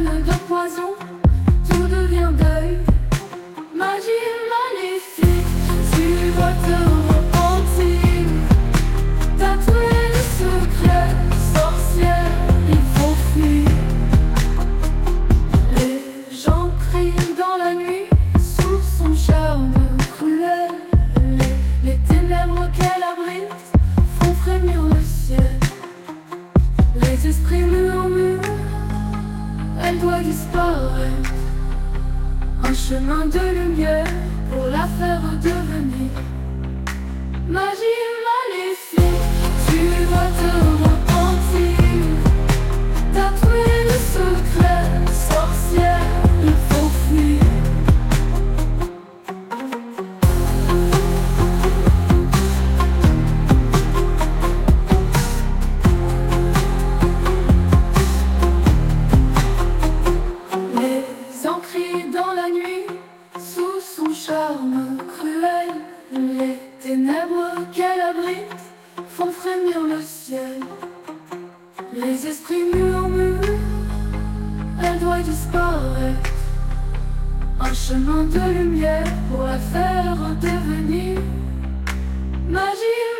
pleines de poison, tout devient deuil. Doit disparaître. Un chemin de lumière pour la faire devenir. Magie la nuit, sous son charme cruel, les ténèbres qu'elle abrite font frémir le ciel. Les esprits murmurent, elle doit disparaître. Un chemin de lumière pour la faire devenir magie